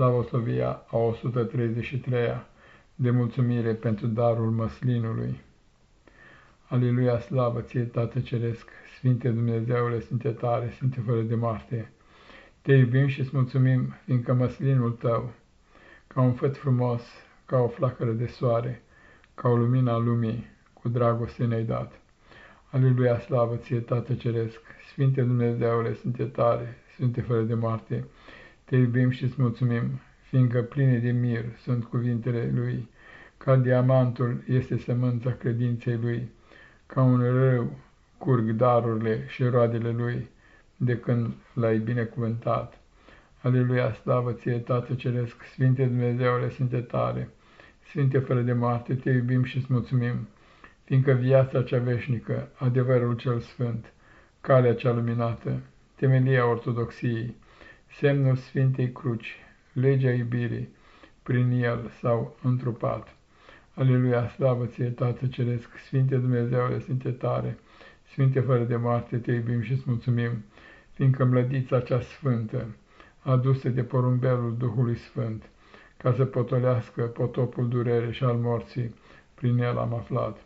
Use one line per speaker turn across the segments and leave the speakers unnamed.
Slavosovia a 133-a de mulțumire pentru darul măslinului. Aleluia, slavă ție, Tată Ceresc, Sfinte Dumnezeule, Sfinte tare, Sfinte fără de moarte. Te iubim și îți mulțumim, fiindcă măslinul tău, ca un făt frumos, ca o flacără de soare, ca o lumină a lumii, cu dragoste ne-ai dat. Aleluia, slavă ție, Tată Ceresc, Sfinte Dumnezeule, Sfinte tare, Sfinte fără de moarte, te iubim și îți mulțumim, fiindcă pline de mir sunt cuvintele Lui, ca diamantul este sămânța credinței Lui, ca un râu curg darurile și roadele Lui, de când l-ai binecuvântat. Aleluia, slavă ție, Tată Ceresc, Sfinte Dumnezeule, Sfinte tare, Sfinte fără de moarte, te iubim și îți mulțumim, fiindcă viața cea veșnică, adevărul cel sfânt, calea cea luminată, temelia ortodoxiei, semnul Sfintei Cruci, legea iubirii, prin el s-au întrupat. Aleluia, slavă ție, Tată Ceresc, Sfinte Dumnezeule, Sfinte tare, Sfinte fără de moarte, te iubim și îți mulțumim, fiindcă mlădița cea sfântă, adusă de porumbelul Duhului Sfânt, ca să potolească potopul durere și al morții, prin el am aflat.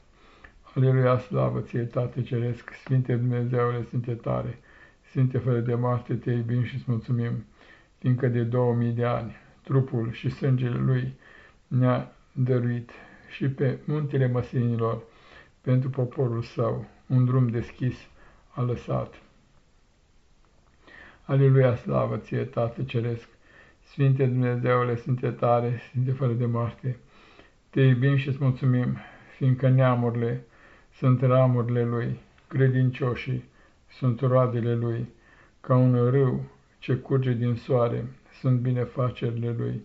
Aleluia, slavă ție, Tată Ceresc, Sfinte Dumnezeule, Sfinte tare, Sfinte fără de moarte, te iubim și îți mulțumim, fiindcă de două mii de ani trupul și sângele lui ne-a dăruit și pe muntele măsinilor, pentru poporul său, un drum deschis a lăsat. Aleluia, slavă ție, Tată Ceresc, Sfinte Dumnezeule, Sfinte tare, Sfinte fără de moarte, te iubim și îți mulțumim, fiindcă neamurile sunt ramurile Lui, credincioșii sunt roadele Lui, ca un râu ce curge din soare, sunt binefacerile Lui,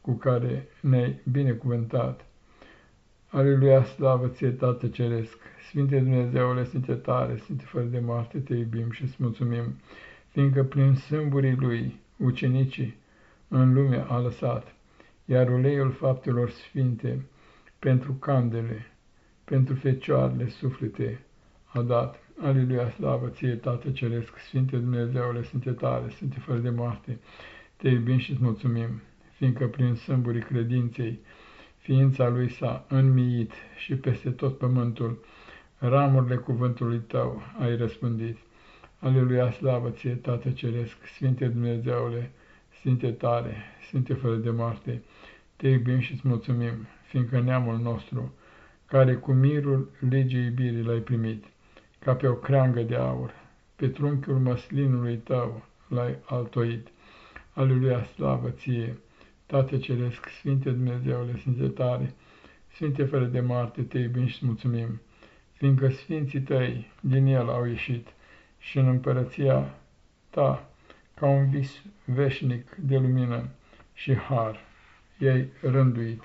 cu care ne-ai binecuvântat. Aleluia, slavă ție, Tată Ceresc, Sfinte Dumnezeule, Sfinte tare, Sfinte fără de moarte, te iubim și îți mulțumim, fiindcă prin sâmburii Lui, ucenicii, în lume a lăsat, iar uleiul faptelor sfinte, pentru candele, pentru fecioarele suflete, a dat. Aleluia, slavă ție, Tată Ceresc, Sfinte Dumnezeule, Sfinte tare, Sfinte fără de moarte, te iubim și îți mulțumim, fiindcă prin sâmburii credinței, ființa lui s-a înmiit și peste tot pământul, ramurile cuvântului tău ai răspândit. Aleluia, slavă ție, Tată Ceresc, Sfinte Dumnezeule, Sfinte tare, Sfinte fără de moarte, te iubim și îți mulțumim, fiindcă neamul nostru, care cu mirul legii iubirii l-ai primit, ca pe o creangă de aur, pe trunchiul măslinului tău l-ai altoit. Aleluia, slavă ție, Tată Ceresc, Sfinte Dumnezeule, Sfinte tare, Sfinte fără de moarte, te iubim și mulțumim, fiindcă Sfinții tăi din el au ieșit și în împărăția ta, ca un vis veșnic de lumină și har, ei rânduit.